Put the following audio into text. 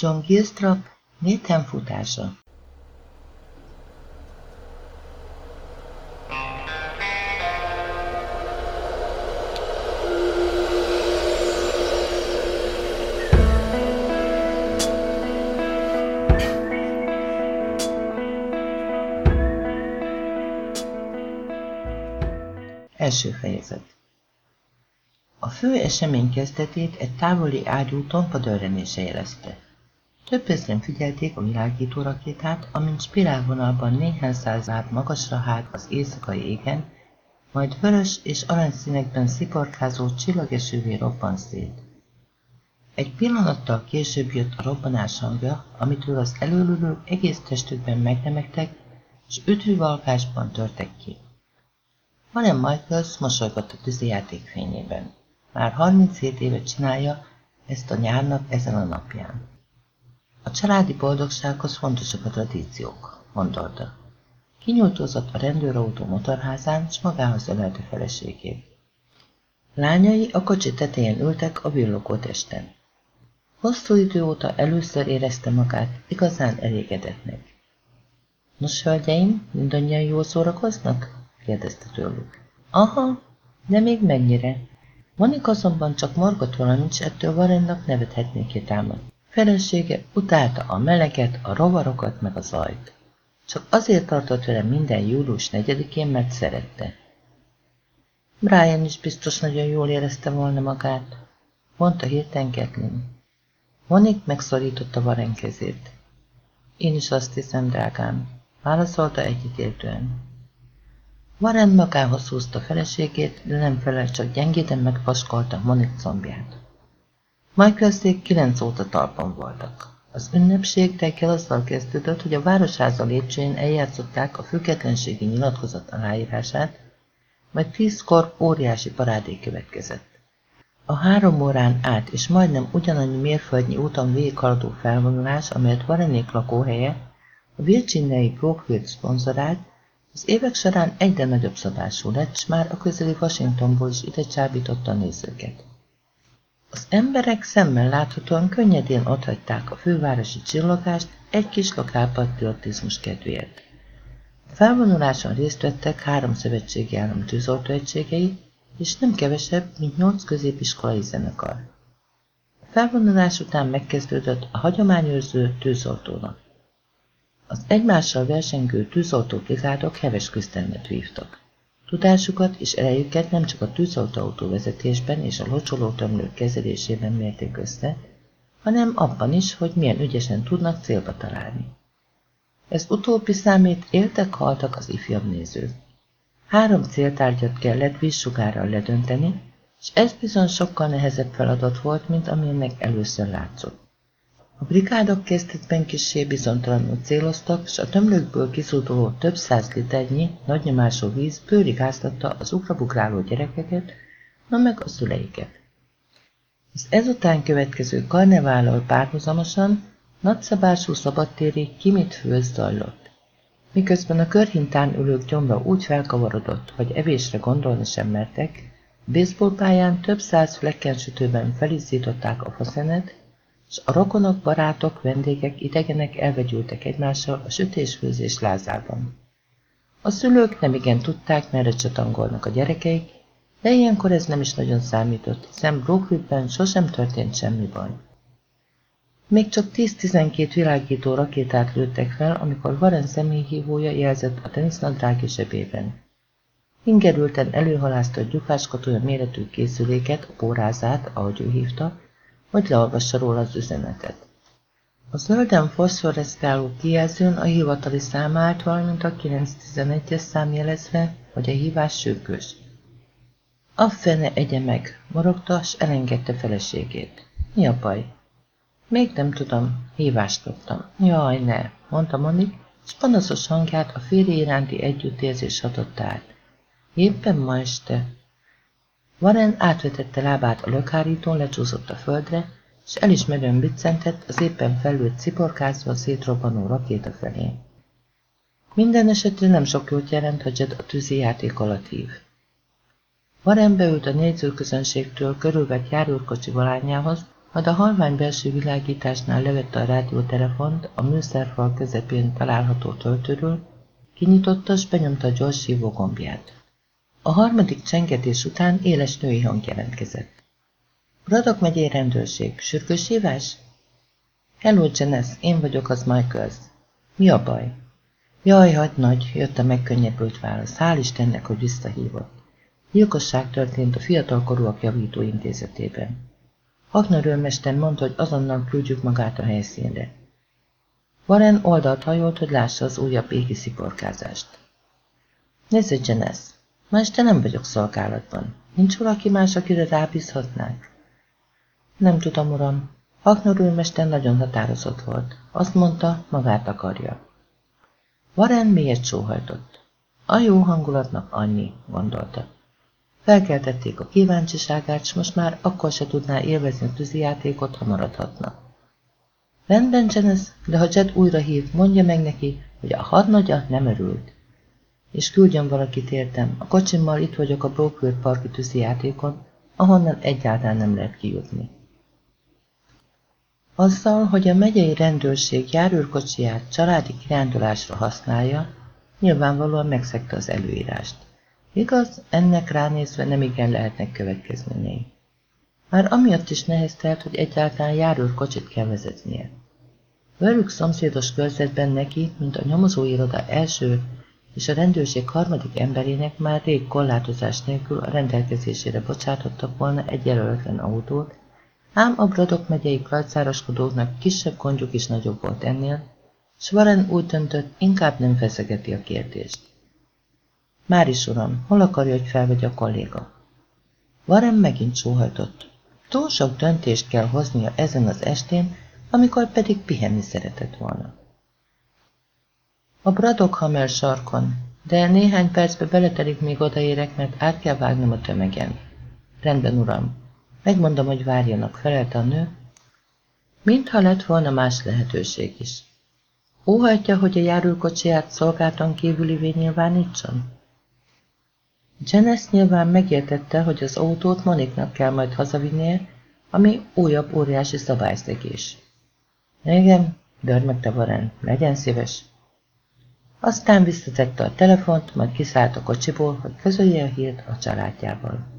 John Gilstrap Nathan futása Első fejezet A fő esemény kezdetét egy távoli ágyú tompa dörrenése jelezte. Több ezren figyelték a világító rakétát, amint spirálvonalban néhány száz láb magasra hág az éjszakai égen, majd vörös és aranyszínekben sziporkázó csillagesővé robban szét. Egy pillanattal később jött a robbanás hangja, amitől az előlülők egész testükben megnemegtek, és üdvűvalkásban törtek ki. Hanem Michaels mosolygott a tűzijáték fényében. Már 37 éve csinálja ezt a nyárnak ezen a napján. A családi boldogsághoz fontosak a tradíciók, gondolta. Kinyújtózott a rendőrautó motorházán, és magához ölelte feleségét. Lányai a kocsi tetején ültek a villogó testen. Hosszú idő óta először érezte magát igazán elégedetnek. Nos, hölgyeim, mindannyian jól szórakoznak? kérdezte tőlük. Aha, de még mennyire? Vanik azonban csak morgott valamint, s ettől Varennak nevethetnék támad. Felesége utálta a meleget, a rovarokat meg a zajt. Csak azért tartott vele minden július negyedikén, mert szerette. Brian is biztos nagyon jól érezte volna magát, mondta hirtelen Kathleen. Monik megszorította Varen kezét. Én is azt hiszem, drágám, válaszolta egyetértően. Varen magához húzta feleségét, de nem felel, csak gyengéden megpaskolta Monik combját. Michaelszék kilenc óta talpon voltak. Az ünnepség reggel azzal kezdődött, hogy a városháza lépcsőjén eljátszották a függetlenségi nyilatkozat aláírását, majd tízkor óriási parádé következett. A három órán át és majdnem ugyanannyi mérföldnyi úton végighaladó felvonulás, amelyet Varenék lakóhelye, a Virginiai Brookfield szponzorált, az évek során egyre nagyobb szabású lett, s már a közeli Washingtonból is ide csábította a nézőket. Az emberek szemmel láthatóan könnyedén otthagyták a fővárosi csillogást egy kis lokálpatriotizmus kedvéért. A felvonuláson részt vettek három szövetségi állam tűzoltóegységei, és nem kevesebb, mint nyolc középiskolai zenekar. A felvonulás után megkezdődött a hagyományőrző tűzoltónak. Az egymással versengő tűzoltó brigádok heves küzdelmet vívtak. Tudásukat és erejüket nem csak a tűzoltóautó vezetésben és a locsoló tömlők kezelésében mérték össze, hanem abban is, hogy milyen ügyesen tudnak célba találni. Ez utóbbi számít éltek-haltak az ifjabb nézők. Három céltárgyat kellett vízsugárral ledönteni, és ez bizony sokkal nehezebb feladat volt, mint amilyennek először látszott. A brigádok kezdetben kissé bizonytalanul céloztak, s a tömlőkből kiszúduló több száz liternyi, nagynyomású víz bőrig áztatta az ugrabugráló gyerekeket, na meg a szüleiket. Az ezután következő karnevállal párhuzamosan nagyszabású szabadtéri kimit főz zajlott. Miközben a körhintán ülők gyomra úgy felkavarodott, hogy evésre gondolni sem mertek, baseballpályán több száz flekkensütőben felizzították a faszenet, és a rokonok, barátok, vendégek, idegenek elvegyültek egymással a sütésfőzés lázában. A szülők nem igen tudták, merre csatangolnak a gyerekeik, de ilyenkor ez nem is nagyon számított, hiszen Brooklynben sosem történt semmi baj. Még csak 10-12 világító rakétát lőttek fel, amikor Warren személyhívója jelzett a tenisznadrági zsebében. Ingerülten előhalásztott gyufáskatolja méretű készüléket, a pórázát, ahogy ő hívta, hogy leolvassa róla az üzenetet. A zölden foszforeszkáló kijelzőn a hivatali szám állt, valamint a 911-es szám jelezve, hogy a hívás sürgős. A fene egye meg, morogta, s elengedte feleségét. Mi a baj? Még nem tudom, hívást kaptam. Jaj, ne, mondta Monik, és panaszos hangját a férje iránti együttérzés hatott át. Éppen ma este, Warren átvetette lábát a lökhárítón, lecsúszott a földre, és elismerően biccentett az éppen felült ciporkázva szétrobbanó rakéta felé. Minden esetre nem sok jót jelent, hogy Jed a tűzi játék alatt hív. Warren beült a nézőközönségtől körülvett járőrkocsi valányához, Majd a halvány belső világításnál levette a rádiótelefont a műszerfal közepén található töltőről, kinyitotta s benyomta a gyors hívó gombját. A harmadik csengetés után éles női hang jelentkezett. Bradok megyei rendőrség. Sürgős hívás? Hello, Janice, én vagyok az Michaels. Mi a baj? Jaj, hagyd nagy, jött a megkönnyebbült válasz. Hál' Istennek, hogy visszahívott. Gyilkosság történt a fiatalkorúak javító intézetében. Hagner őrmester mondta, hogy azonnal küldjük magát a helyszínre. Warren oldalt hajolt, hogy lássa az újabb égi sziporkázást. Nézd, Janice, ma este nem vagyok szolgálatban. Nincs valaki más, akire rábízhatnánk? Nem tudom, uram. Haknor őrmester nagyon határozott volt. Azt mondta, magát akarja. Warren miért sóhajtott? A jó hangulatnak annyi, gondolta. Felkeltették a kíváncsiságát, s most már akkor se tudná élvezni a tűzijátékot, ha maradhatna. Rendben, Janice, de ha Jed újra hív, mondja meg neki, hogy a hadnagya nem örült. És küldjön valakit értem, a kocsimmal itt vagyok a Brookwood parki tűzijátékon, ahonnan egyáltalán nem lehet kijutni. Azzal, hogy a megyei rendőrség járőrkocsiját családi kirándulásra használja, nyilvánvalóan megszegte az előírást. Igaz, ennek ránézve nem igen lehetnek következményei. Már amiatt is neheztelt, hogy egyáltalán járőrkocsit kell vezetnie. Velük szomszédos körzetben neki, mint a nyomozóiroda első és a rendőrség harmadik emberének már rég korlátozás nélkül a rendelkezésére bocsátottak volna egy jelöletlen autót, ám a Bradok megyei krajcároskodóknak kisebb gondjuk is nagyobb volt ennél, s Warren úgy döntött, inkább nem feszegeti a kérdést. Már is, uram, hol akarja, hogy felvegye a kolléga? Warren megint sóhajtott. Túl sok döntést kell hoznia ezen az estén, amikor pedig pihenni szeretett volna. A Bradok Hammer sarkon, de néhány percbe beletelik még odaérek, mert át kell vágnom a tömegen. Rendben, uram, Megmondom, hogy várjanak, felelte a nő, mintha lett volna más lehetőség is. Óhajtja, hogy a járulkocsiját szolgáltan kívülivé nyilvánítson? Janice nyilván megértette, hogy az autót Moniknak kell majd hazavinnie, ami újabb óriási szabályszegés. Igen, dörmegte Varen, legyen szíves. Aztán visszatette a telefont, majd kiszállt a kocsiból, hogy közölje a hírt a családjával.